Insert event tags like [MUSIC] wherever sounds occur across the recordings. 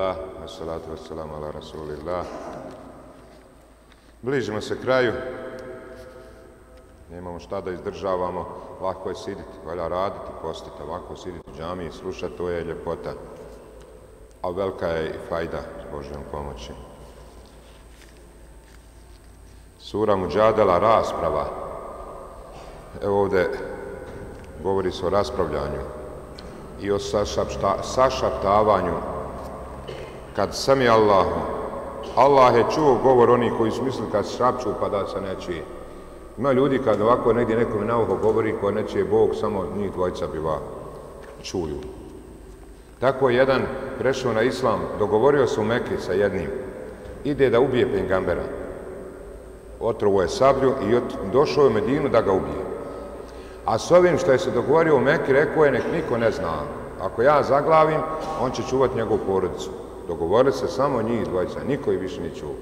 Allah, Assalatu wassalamu ala rasulillah. Bližimo se kraju. Nemamo šta da izdržavamo. Lako je siditi, valja raditi, postiti. Lako je siditi u džami i slušati, to je ljepota. A velika je i fajda s Božjom pomoći. Sura Muđadela, rasprava. Evo ovdje govori se o raspravljanju i o sašaptavanju kad sam je Allah, Allah je čuo govor oni koji su mislili kad šapću pa da se neće. Ima ljudi kad ovako negdje nekom na uho govori ko neće Bog, samo njih dvojca biva čuju. Tako je jedan prešao na islam, dogovorio se u Mekke sa jednim, ide da ubije pengambera. Otrovo je sablju i došao je u Medinu da ga ubije. A s ovim što je se dogovorio u Mekke, rekao je nek niko ne zna. Ako ja zaglavim, on će čuvati njegovu porodicu. Dogovore se samo njih dvojica, niko i više neće čuo.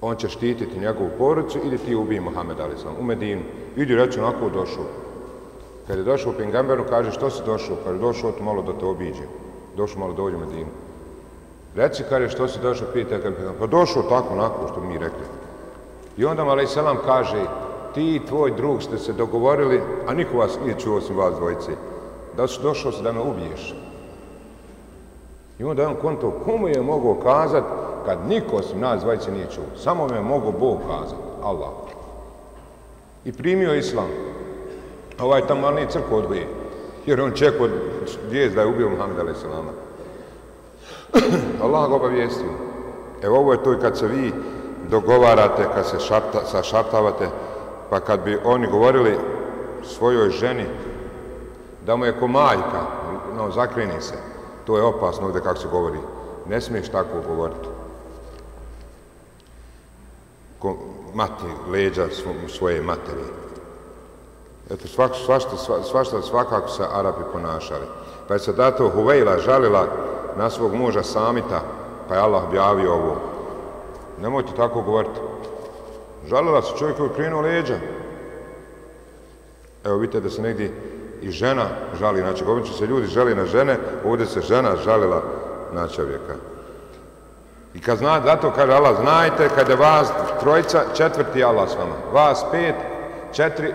On će štititi njegovu porodicu, ili ti ubij Mohamed Ali sam u Medinu. Idi reći onako došao. Kad je došao u Pingamberu, kaže što si došao? Kaže došao tu malo da te obiđe. Došao malo dođe u Medinu. Reci kaže što si došao, pita kad Pa došao tako, onako što mi rekli. I onda Malaj Selam kaže, ti i tvoj drug ste se dogovorili, a niko vas nije čuo osim vas dvojice, da su došao se da me ubiješ. I onda je on konto, komu je mogao kazat kad niko osim nas dvojice nije čuo? Samo me je mogao Bog kazat, Allah. I primio islam. Ovaj tamo ali nije odgoje. Jer on čekao vijest da je ubio Muhammed a.s. [CLEARS THROAT] Allah ga obavijestio. Evo ovo je to kad se vi dogovarate, kad se šapta, sašaptavate, pa kad bi oni govorili svojoj ženi da mu je ko majka, no, zakrini se, To je opasno ovdje kako se govori. Ne smiješ tako govoriti. Ko mati leđa svoje materi. Eto, svak, svašta, svašta, svakako se Arapi ponašali. Pa je se dato Huvejla žalila na svog muža Samita, pa je Allah objavio ovo. Nemojte tako govoriti. Žalila se čovjek koji krenuo leđa. Evo vidite da se negdje i žena žali, znači obično se ljudi žali na žene, ovdje se žena žalila na čovjeka. I kad zna, zato kaže Allah, znajte kada vas trojica, četvrti Allah s vama. Vas pet, četiri,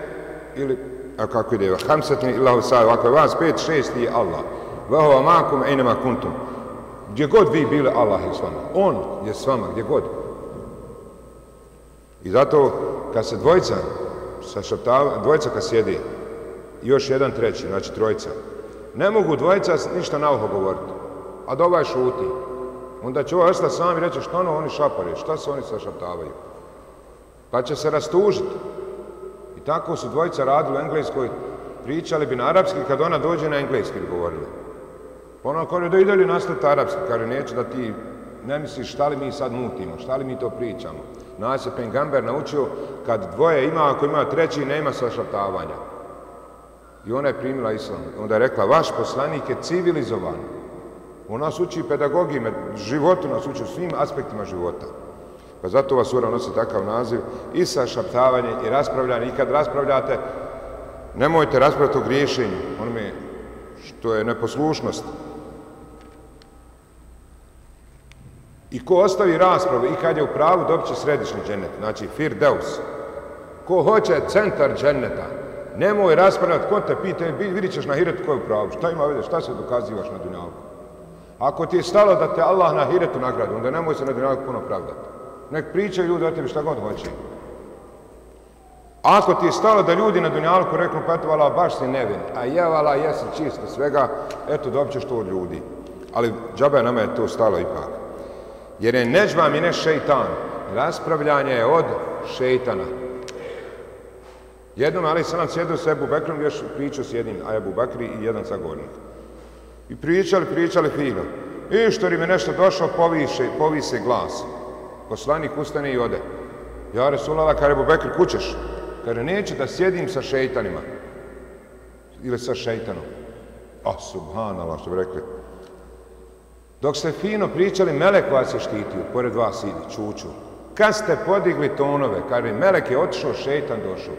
ili, a kako ide, hamsetni ilahu saj, ako je vas pet, šesti je Allah. Vahova makum, enema kuntum. Gdje god vi bili, Allah je s vama. On je s vama, gdje god. I zato, kad se dvojica, sa šaptava, dvojica kad sjedi, još jedan treći, znači trojica. Ne mogu dvojica ništa na uho govoriti, a da ovaj šuti. Onda će ovaj ostati sami reći što ono oni šapare, šta se oni sašaptavaju. Pa će se rastužiti. I tako su dvojica radili u engleskoj, pričali bi na arapski, kad ona dođe na engleski bi govorili. Pa ona kaže da ide li nastaviti arapski, kaže neću da ti ne misliš šta li mi sad mutimo, šta li mi to pričamo. Nas je Pengamber naučio kad dvoje ima, ako ima treći, nema sašaptavanja. I ona je primila islam. Onda je rekla, vaš poslanik je civilizovan. On nas uči pedagogime, životu nas uči u svim aspektima života. Pa zato ova sura nosi takav naziv i sa šaptavanje i raspravljanje. I kad raspravljate, nemojte raspravljati o griješenju, onome što je neposlušnost. I ko ostavi raspravu i kad je u pravu, dobit će središnji džennet, znači fir deus. Ko hoće centar dženneta, nemoj raspravljati, ko te pita, vidit ćeš na hiretu koju pravu, šta ima vede, šta se dokazivaš na dunjalku. Ako ti je stalo da te Allah na hiretu nagradi, onda nemoj se na dunjalku puno pravdati. Nek pričaju ljudi o tebi šta god hoće. Ako ti je stalo da ljudi na dunjalku reknu, pa eto, vala, baš si nevin, a je, vala, jesi čisto svega, eto, dobit ćeš to od ljudi. Ali džabe nama je to stalo ipak. Jer je neđba mi ne šeitan, raspravljanje je od šeitana. Jednom, ali Salam sjedio sa Ebu Bekrom, još pričao s jednim, a Ebu Bekri i jedan zagovornik. I pričali, pričali fino. I što li mi nešto došlo, poviše, povise glas. Poslanik ustane i ode. Ja Resulala, kaže Ebu Bekri, kućeš? Kada neće da sjedim sa šeitanima. Ili sa šeitanom. A, subhanallah, što bi rekli. Dok ste fino pričali, Melek vas je štitio, pored vas ide, čuču. Kad ste podigli tonove, kaže, Melek je otišao, šeitan došao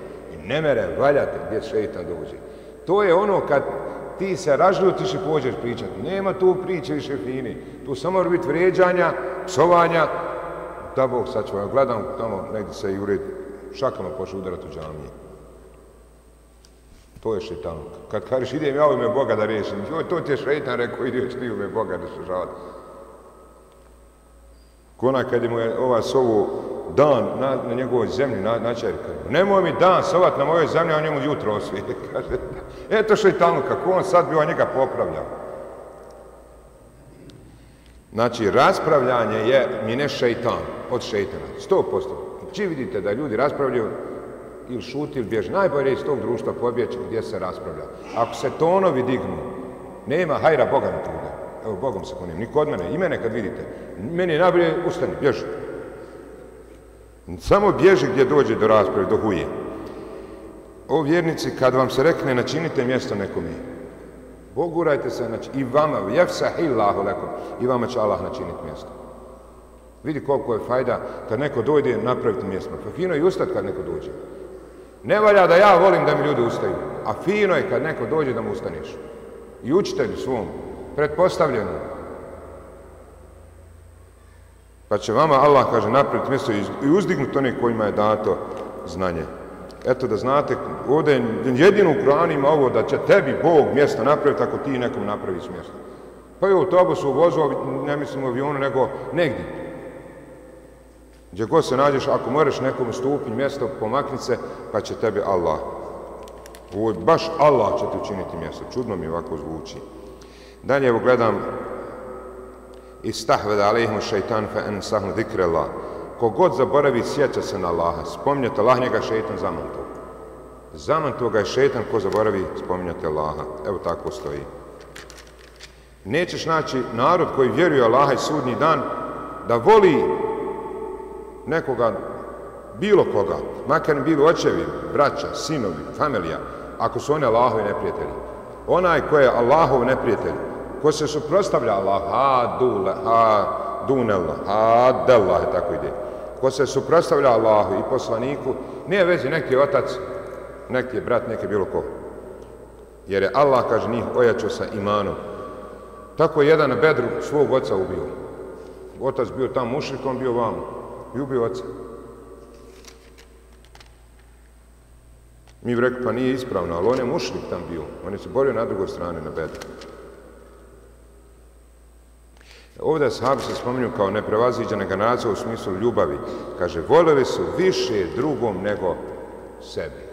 ne mere valjate gdje šeitan dođe. To je ono kad ti se ražljutiš i pođeš pričati. Nema tu priče više fini. Tu samo mora biti vređanja, psovanja. Da Bog sačuva. Gledam tamo negdje se jure šakama pošli udarati u džamije. To je šeitan. Kad kažeš idem ja u ime Boga da riješim, joj, to ti je šeitan rekao, ideš ti u ime Boga da se žavati. Kona kad mu je ova sovu dan na, na njegovoj zemlji, na, na čerka, nemoj mi dan sovat na mojoj zemlji, a njemu jutro osvije. [LAUGHS] Kaže, eto šeitanu, kako on sad bi on njega popravljao. Znači, raspravljanje je mine šeitan, od šeitana, sto posto. Či vidite da ljudi raspravljaju ili šuti ili bježi, najbolje iz tog društva pobjeći gdje se raspravlja. Ako se tonovi dignu, nema hajra Boga na tuga. Evo, Bogom se konim, niko od mene, i mene kad vidite. Meni je najbolje, ustani, bježi. Samo bježi gdje dođe do rasprave, do huje. O vjernici, kad vam se rekne, načinite mjesto nekom je. Bogurajte se, znači, i vama, jefsa hillahu lekom, i vama će Allah načiniti mjesto. Vidi koliko je fajda kad neko dojde napraviti mjesto. Pa fino je ustat kad neko dođe. Ne valja da ja volim da mi ljudi ustaju, a fino je kad neko dođe da mu ustaneš. I učitelju svom, pretpostavljenom, Pa će vama Allah, kaže, napraviti mjesto i uzdignuti one kojima je dato znanje. Eto da znate, ovdje jedino u Kur'anu ima ovo da će tebi Bog mjesto napraviti ako ti nekom napraviš mjesto. Pa je u autobusu, u vozu, ne mislim u avionu, nego negdje. Gdje god se nađeš, ako moraš nekom stupiti mjesto, pomakni se, pa će tebi Allah. Ovo baš Allah će ti učiniti mjesto. Čudno mi ovako zvuči. Dalje evo gledam istahved alaihmu šeitan fa en sahnu zikre Allah. Kogod zaboravi, sjeća se na Allaha. Spominjate Allah, njega šeitan zamanto. Zamanto ga je šeitan ko zaboravi, spominjate Allaha. Evo tako stoji. Nećeš naći narod koji vjeruje Allaha i sudnji dan da voli nekoga, bilo koga, makar bili očevi, braća, sinovi, familija, ako su oni Allahovi neprijatelji. Onaj ko je Allahov neprijatelj, ko se suprostavlja Allah, ha dule, ha dunella, ha della, tako ide. Ko se suprostavlja Allahu i poslaniku, nije vezi neki otac, neki brat, neki bilo ko. Jer je Allah, kaže, njih ojačao sa imanom. Tako je jedan na bedru svog oca ubio. Otac bio tam mušlik, on bio vamo i ubio oca. Mi bi rekli, pa nije ispravno, ali on je mušnik tam bio. On je se borio na drugoj strani, na bedru. Ovdje sahabi se spominju kao neprevaziđena generacija u smislu ljubavi. Kaže, voljeli su više drugom nego sebi.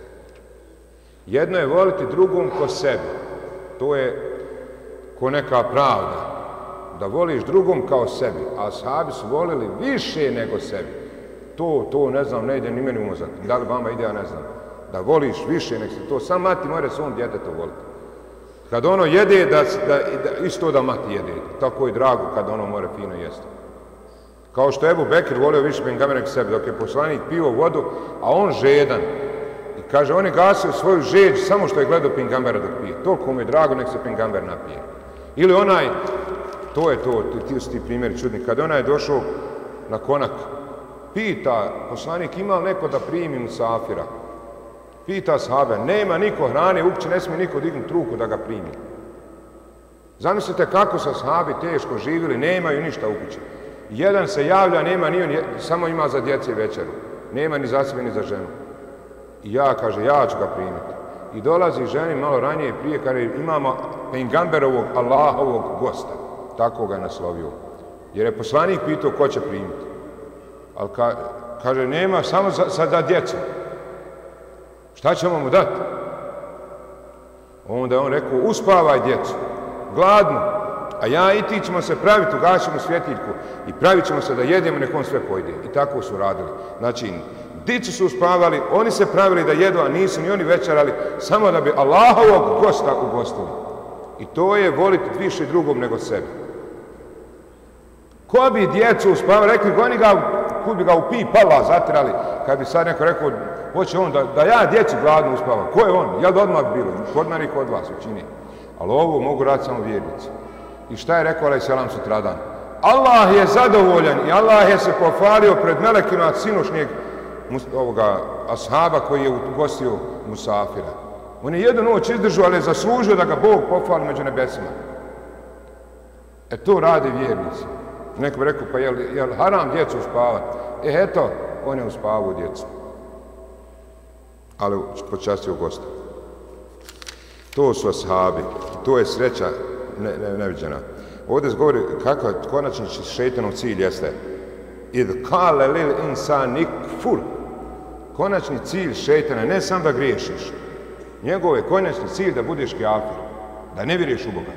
Jedno je voliti drugom ko sebi. To je ko neka pravda da voliš drugom kao sebi, a sahabi su volili više nego sebi. To, to, ne znam, ne ide ni meni umozak. Da li vama ide, ja ne znam. Da voliš više nego se to. Sam mati mora svom djetetu voliti. Kad ono jede, da, da, da, isto da mati jede. Tako je drago kad ono more fino jesti. Kao što Ebu Bekir volio više Bengamer nego sebe, dok je poslanik pivo vodu, a on žedan. I kaže, on je gasio svoju žeđ samo što je gledao Pingambera dok pije. Toliko mu je drago, nek se Pingamber napije. Ili onaj to je to, ti su ti primjeri čudni. Kad onaj je došao na konak, pita poslanik ima li neko da primi mu safira? Pita sahabe, nema niko hrane, uopće ne smije niko dignuti ruku da ga primi. Zamislite kako sa sahabi teško živjeli, nemaju ništa u kući. Jedan se javlja, nema ni on, samo ima za djece večeru. Nema ni za sebe, ni za ženu. I ja, kaže, ja ću ga primiti. I dolazi ženi malo ranije prije, kada imamo Pengamberovog Allahovog gosta tako ga naslovio. Jer je poslanik pitao ko će primiti. Ali ka, kaže, nema, samo za, za, za djecu. Šta ćemo mu dati? Onda je on rekao, uspavaj djecu, gladno, a ja i ti ćemo se praviti, ugašimo svjetiljku i pravit ćemo se da jedemo, nekom sve pojde. I tako su radili. Znači, dici su uspavali, oni se pravili da jedu, a nisu ni oni večerali, samo da bi Allahovog gosta ugostili. I to je voliti više drugom nego sebi. Ko bi djecu uspavao, rekli, goni ga, kud bi ga u pi pala zatirali, kad bi sad neko rekao, hoće on da, da ja djecu gladno uspavam. Ko je on? Jel da odmah bilo? Kod mene kod vas učini. Ali ovo mogu raditi samo vjernici. I šta je rekao Alej Selam sutradan? Allah je zadovoljan i Allah je se pohvalio pred melekima sinošnjeg ovoga ashaba koji je ugostio Musafira. On je jednu noć izdržao, ali je zaslužio da ga Bog pofali među nebesima. E to radi vjernici. Neko bi rekao, pa je li, je haram djecu uspavati? E eto, on je uspavao djecu. Ali počastio gosta. To su ashabi. To je sreća ne, ne, neviđena. Ovdje se govori kakav konačni šeitanov cilj jeste. Id kale lil insan ikfur. Konačni cilj šeitana, ne sam da griješiš. Njegov je konačni cilj da budeš kjafir. Da ne vjeruješ u Boga.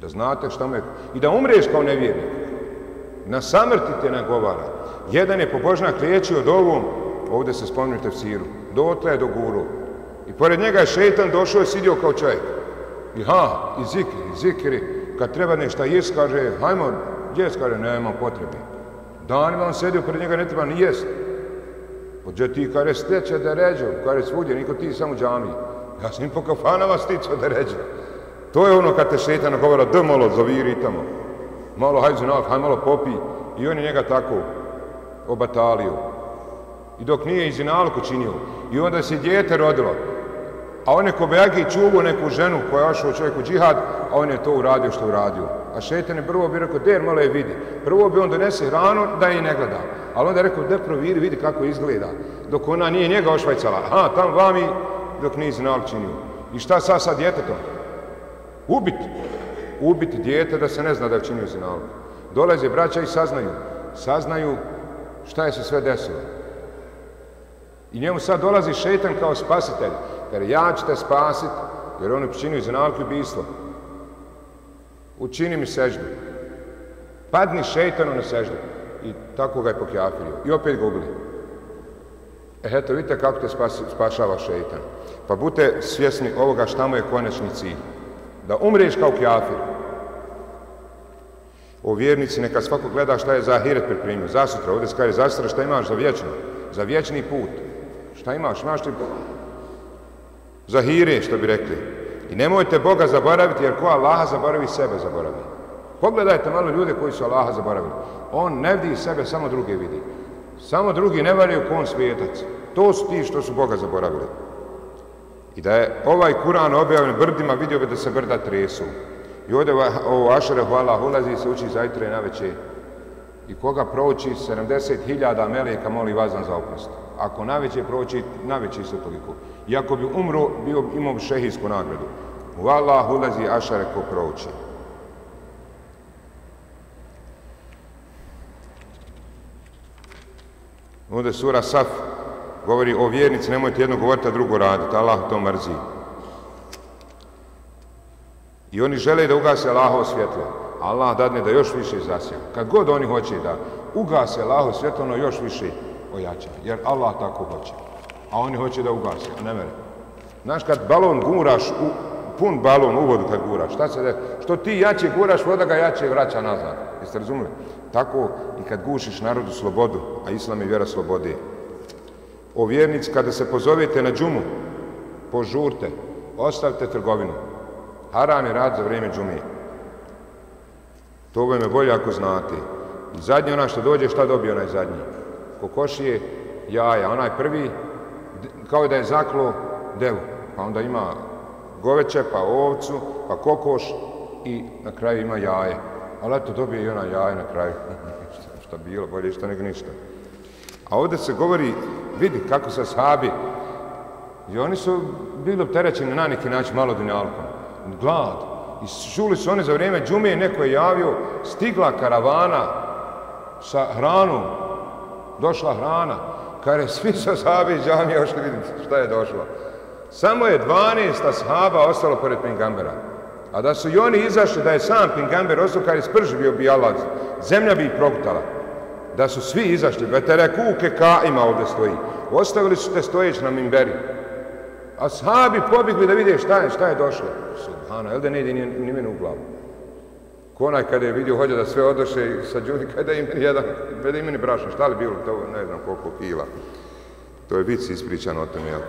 Da znate šta me... I da umreš kao nevjernik. Na samrti te nagovara. Jedan je pobožnak liječio od ovom, ovdje se spominjete u siru, dotle je do guru. I pored njega je šeitan došao i sidio kao čovjek. I ha, i zikri, i zikri. Kad treba nešto jest, kaže, hajmo, jest, kaže, nema potrebe. Danima on sedio pored njega, ne treba ni jest. Pa Pođe ti, kaže, steće da ređe, kaže, svudje, niko ti samo džami. Ja sam im po kafanama sticao da ređe. To je ono kad te šeitan govora, d malo zaviri tamo. Malo hajde znak, hajde malo popi. I on je njega tako obatalio. I dok nije i zinalku činio. I onda se djete rodilo. A on je ko bejagi neku ženu koja je ošao čovjeku džihad, a on je to uradio što uradio. A šetan je prvo bi rekao, der malo je vidi. Prvo bi on donese hranu da je ne gleda. Ali onda je rekao, de proviri, vidi kako izgleda. Dok ona nije njega ošvajcala. Aha, tam vami, dok nije zinalku činio. I šta sa sa djetetom? Ubiti. Ubiti djete da se ne zna da je činio zinalku. Dolaze braća i saznaju. Saznaju šta je se sve desilo. I njemu sad dolazi šetan kao spasitelj. Jer ja ću te spasit, jer on je počinio zinalku i bistvo. Učini mi seždu. Padni šetanu na seždu. I tako ga je pokjafirio. I opet ga ubili. E, eto, vidite kako te spas, spašava šetan. Pa budite svjesni ovoga šta mu je konačni cilj. Da umreš kao kjafir. O vjernici neka svako gleda šta je za hiret pripremio. Za sutra, ovdje se kaže za sutra šta imaš za vječno. Za vječni put. Šta imaš? Imaš ti zahire, što bi rekli. I nemojte Boga zaboraviti, jer ko Allaha zaboravi, sebe zaboravi. Pogledajte malo ljude koji su Allaha zaboravili. On ne vidi sebe, samo druge vidi. Samo drugi ne valjaju kon svijetac. To su ti što su Boga zaboravili. I da je ovaj Kur'an objavljen brdima, vidio bi da se brda tresu. I ovdje ovo Ašere hvala ulazi se uči zajtre na večer. I koga proći 70.000 meleka moli vazan za oprost. Ako na veće proći, na veće toliko. I ako bi umro, bio, imao šehijsku nagradu. U Allah ulazi Ašare ko proći. Onda sura Saf govori o vjernici, nemojte jedno govoriti, a drugo raditi. Allah to mrzi. I oni žele da ugase Allahovo svjetlo. Allah dadne da još više zasija. Kad god oni hoće da ugase Allahovo svjetlo, ono još više ojača. Jer Allah tako hoće. A oni hoće da ugase, a ne mere. Znaš, kad balon guraš, u, pun balon u vodu kad guraš, šta se da, što ti jače guraš, voda ga jače vraća nazad. Jeste razumili? Tako i kad gušiš narodu slobodu, a islam je vjera slobode. O vjernici, kada se pozovete na džumu, požurte, ostavite trgovinu. Haram je rad za vrijeme džumije. To bi me bolje ako znate. Zadnji ona što dođe, šta dobije onaj zadnji? Kokošije, jaja. Onaj prvi, kao da je zaklo devu. Pa onda ima goveće, pa ovcu, pa kokoš i na kraju ima jaje. Ali eto, dobije i ona jaje na kraju. [LAUGHS] šta bilo, bolje što nego ništa. A ovdje se govori, vidi kako se sahabi, i oni su bili opterećeni na neki način malo dunjalkom. Glad. I čuli su oni za vrijeme džume, neko je javio, stigla karavana sa hranom, došla hrana, kare svi sa sahabi iz džamije, ošli vidjeti šta je došlo. Samo je 12 ashaba ostalo pored Pingambera. A da su i oni izašli, da je sam Pingamber ostao, kare, je sprž bio bi Allah, zemlja bi progutala. Da su svi izašli, vetere kuke ka ima ovdje stoji. Ostavili su te stojeć na Mimberi. A sahabi pobjegli da vide šta je, šta je došlo. Subhano, jel da ne ide ni, ni mene u glavu? Konaj kada je vidio hođa da sve odoše sa džuni, kada im jedan, kada im brašno, šta li bilo to, ne znam koliko kila. To je vic ispričan o tome, jel?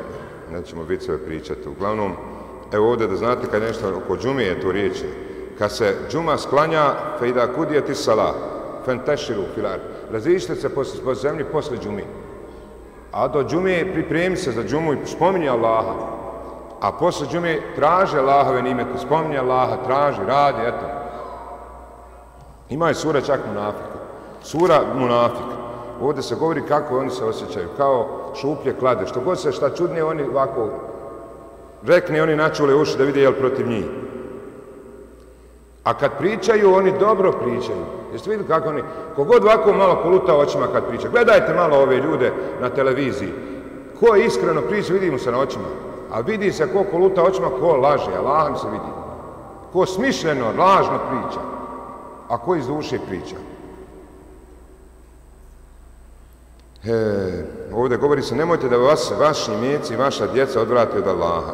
nećemo vicove pričati. Uglavnom, evo ovdje da znate kad nešto oko džume je tu riječi. Kad se džuma sklanja, fe ida kudije ti sala, fenteširu filar. Razište se po, po zemlji posle džumi. A do džume pripremi se za džumu i spominje Allaha. A posle džume traže Allahove nimete, spominje Allaha, traži, radi, eto. Ima je sura čak munafika. Sura munafika. Ovdje se govori kako oni se osjećaju, kao šuplje klade. Što god se šta čudnije, oni ovako rekne, oni načule uši da vide jel protiv njih. A kad pričaju, oni dobro pričaju. Jeste vidjeli kako oni, kogod ovako malo poluta očima kad priča. Gledajte malo ove ljude na televiziji. Ko je iskreno priča, vidimo se na očima. A vidi se ko koluta očima, ko laže, Allahom se vidi. Ko smišljeno, lažno priča. A ko iz duše priča. E, ovdje govori se, nemojte da vas, vaši mjeci i vaša djeca odvrate od Allaha.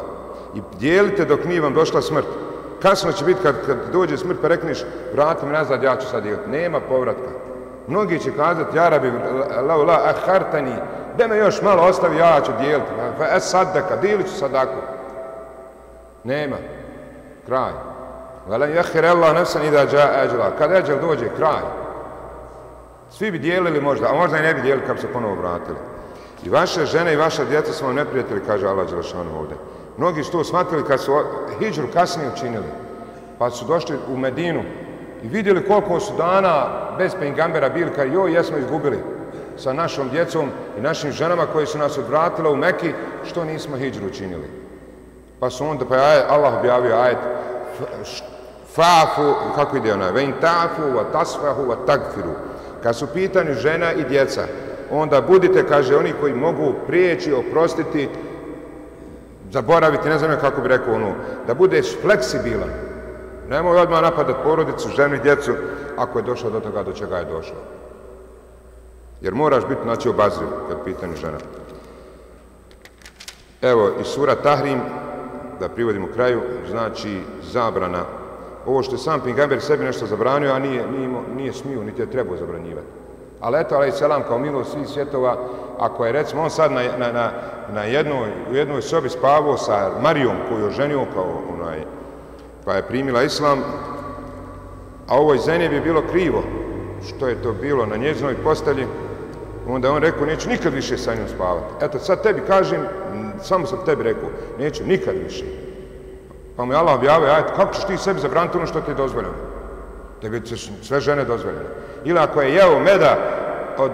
I dijelite dok nije vam došla smrt. Kasno će biti kad, kad dođe smrt pa rekneš, vrati mi nazad, ja ću sad dijeliti. Nema povratka. Mnogi će kazati, ja rabi, la, la, ahartani, da me još malo ostavi, ja ću dijeliti. Pa e sadaka, dijelit ću sadaku. Nema. Kraj. Velen jahir Allah nefsan ida dža eđela. Kad eđel dođe, kraj. Svi bi dijelili možda, a možda i ne bi dijelili kad bi se ponovo vratili. I vaše žene i vaša djeca su vam neprijatelji, kaže Allah Đelešanu ovdje. Mnogi su to shvatili kad su hijđru kasnije učinili. Pa su došli u Medinu i vidjeli koliko su dana bez pengambera bili, kad joj jesmo izgubili sa našom djecom i našim ženama koji su nas odvratile u Meki, što nismo hijđru učinili. Pa su onda, pa je Allah objavio ajet, fafu, kako ide ona, vein tafu, wa tasfahu, wa tagfiru. Kad su pitani žena i djeca, onda budite, kaže, oni koji mogu prijeći, oprostiti, zaboraviti, ne znam kako bi rekao ono, da budeš fleksibilan. Nemoj odmah napadati porodicu, ženu i djecu, ako je došlo do toga do čega je došlo. Jer moraš biti, znači, obazriv kad pitani žena. Evo, i sura Tahrim, da privodimo kraju, znači zabrana ovo što je sam Pingamber sebi nešto zabranio, a nije, nije, nije smio, niti je trebao zabranjivati. Ali eto, ali selam kao milo svih svjetova, ako je recimo on sad na, na, na, na jednoj, u jednoj sobi spavao sa Marijom koju je ženio kao onaj, pa je primila islam, a ovoj Zeni bi bilo krivo što je to bilo na njezinoj postelji, onda on rekao, neću nikad više sa njom spavati. Eto, sad tebi kažem, samo sam tebi rekao, neću nikad više. Pa mu je Allah objavio, ajte, kako ćeš ti sebi zabraniti ono što ti je dozvoljeno? Da bi sve žene dozvoljene. Ili ako je jeo meda od,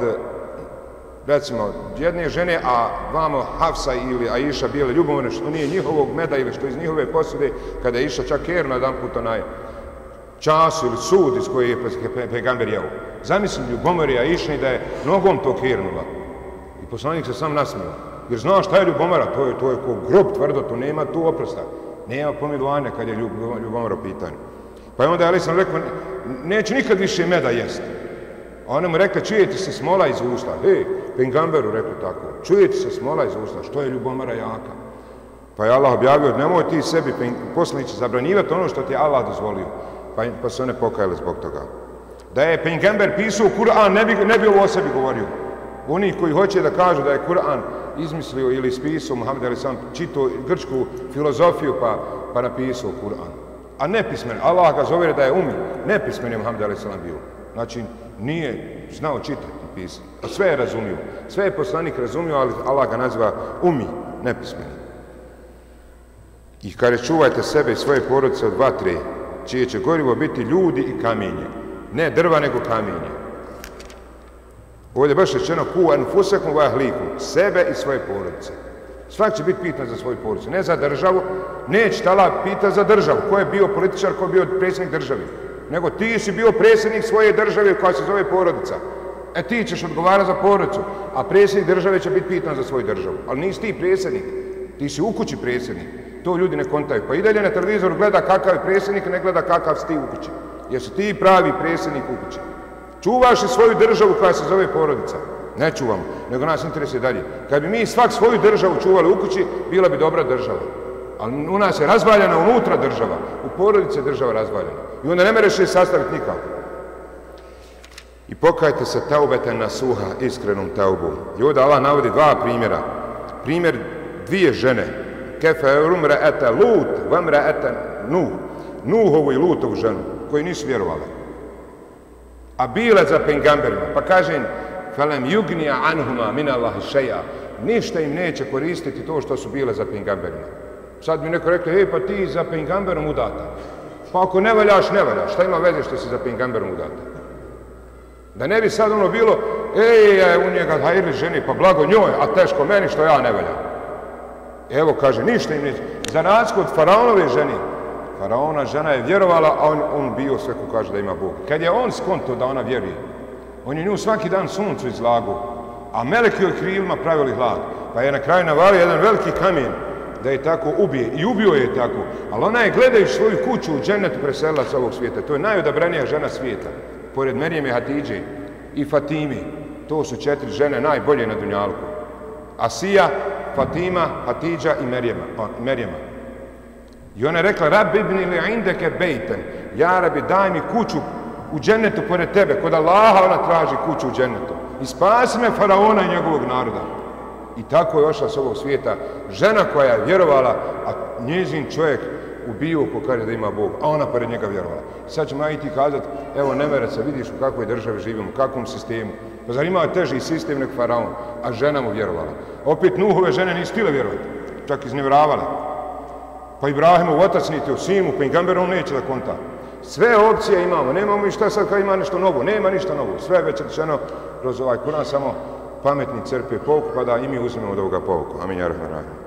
recimo, jedne žene, a vamo Hafsa ili Aisha bile ljubomorne, što nije njihovog meda ili što iz njihove posude, kada je iša čak Keru na jedan put onaj čas ili sud iz koje je pegamber jeo. Zamislim ljubomori Aisha i da je nogom to kernula. I poslanik se sam nasmio. Jer zna šta je ljubomora, to je, to je ko grob tvrdo, to nema tu oprosta. Nema pomilovanja kad je ljubomor u pitanju. Pa je onda Alisan rekao, neću nikad više meda jest. A ona mu rekla, čujete se smola iz usta. Hej, Pingamberu rekao tako, čujete se smola iz usta, što je ljubomora jaka. Pa je Allah objavio, nemoj ti sebi poslanići zabranjivati ono što ti je Allah dozvolio. Pa, pa se one pokajale zbog toga. Da je Pingamber pisao Kur'an, ne bi, ne bi ovo o sebi govorio. Oni koji hoće da kažu da je Kur'an izmislio ili spisao Muhammed Ali sam čito grčku filozofiju pa, pa napisao Kur'an. A nepismen, Allah ga zove da je umil, nepismen je Muhammed Ali sam bio. Znači, nije znao čitati i pisati. A sve je razumio. Sve je poslanik razumio, ali Allah ga naziva umi, nepismen. I kada čuvajte sebe i svoje porodice od vatre, čije će gorivo biti ljudi i kamenje. Ne drva, nego kamenje. Ovdje je baš rečeno ku anfusakum wa ahlikum, sebe i svoje porodice. Svak će biti pitan za svoju porodicu, ne za državu, neće tala pita za državu, ko je bio političar, ko je bio predsjednik države, nego ti si bio predsjednik svoje države koja se zove porodica. E ti ćeš odgovarati za porodicu, a predsjednik države će biti pitan za svoju državu. Ali nisi ti predsjednik, ti si u kući predsjednik. To ljudi ne kontaju. Pa i dalje na televizoru gleda kakav je predsjednik, ne gleda kakav si ti u kući. Jesi ti pravi predsjednik u kući. Čuvaš li svoju državu koja se zove porodica? Ne čuvam, nego nas interesuje dalje. Kad bi mi svak svoju državu čuvali u kući, bila bi dobra država. Ali u nas je razvaljena unutra država. U porodice je država razvaljena. I onda ne mereš je sastaviti nikako. I pokajte se taubete na suha iskrenom taubu. I ovdje Allah navodi dva primjera. Primjer dvije žene. Kefe rumre ete lut, vamre ete nuh. Nuhovu i lutovu ženu, koji nisu vjerovali a bile za pengamberima. Pa kaže felem jugnija anhuma min Allahi šeja, ništa im neće koristiti to što su bile za pengamberima. Sad mi neko rekli, ej pa ti za pengamberom udata. Pa ako ne valjaš, ne valjaš. Šta ima veze što si za pengamberom udata? Da ne bi sad ono bilo, ej, je u njega hajri ženi, pa blago njoj, a teško meni što ja ne valjam. Evo, kaže, ništa im neće. Za nas od faraonove ženi, faraona žena je vjerovala, a on, on bio sve ko kaže da ima Bog. Kad je on skonto da ona vjeruje, on je nju svaki dan suncu izlagu, a meleki joj krilima pravili hlad. Pa je na kraju navalio jedan veliki kamen da je tako ubije. I ubio je tako. Ali ona je gledajući svoju kuću u dženetu preselila sa ovog svijeta. To je najodabranija žena svijeta. Pored Merijeme Hatidže i Fatimi. To su četiri žene najbolje na Dunjalku. Asija, Fatima, Hatidža i Merijema. Pa, Merijema. I ona je rekla, rab ibn li indeke bejten. Ja rabi, daj mi kuću u džennetu pored tebe. Kod Allaha ona traži kuću u džennetu. I spasi me faraona i njegovog naroda. I tako je ošla s ovog svijeta žena koja je vjerovala, a njezin čovjek ubio ko kaže da ima Bog, a ona pored njega vjerovala. Sad ćemo ja i ti kazati, evo Nemeraca, vidiš u kakvoj državi živimo, u kakvom sistemu. Pa zar imao teži sistem nek faraon, a žena mu vjerovala. Opet Nuhove žene nisu stile vjerovati, čak iznevravale. Pa Ibrahimov otac niti u Simu, pa Ingamber on neće da konta. Sve opcije imamo, nemamo i šta sad kad ima nešto novo, nema ništa novo. Sve već rečeno kroz ovaj Kur'an, samo pametni crpe pouku, pa da i mi uzmemo od ovoga pouku. Amin, ja rahman rahim.